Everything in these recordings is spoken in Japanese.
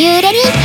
ゆうレ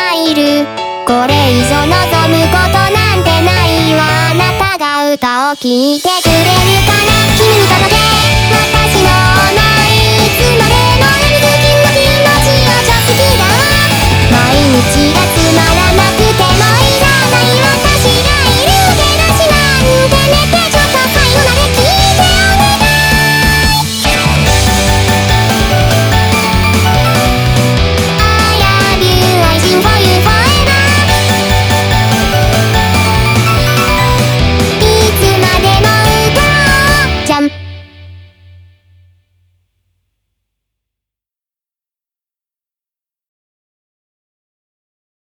今る。これ以上望むことなんてないわ。あなたが歌を聴いてくれるか